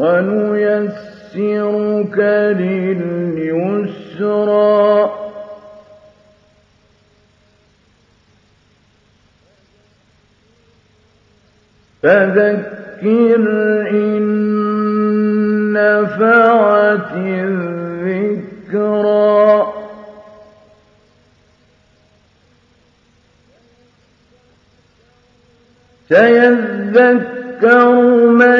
ونيسرك لليسرى. فذكر إن نفعت الذكرى. سيذكر من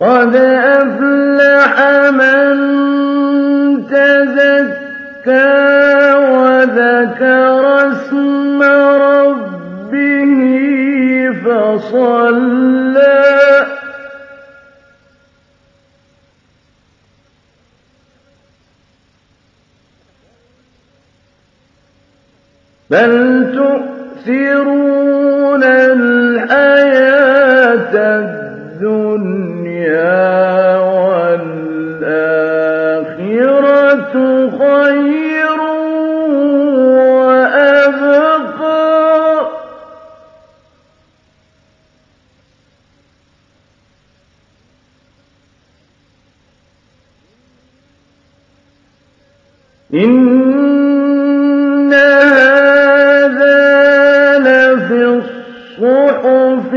قد أفلح من تزكى وذكر اسم ربه فصلى بل تؤثرون الحياة إن هذا لفي الصحف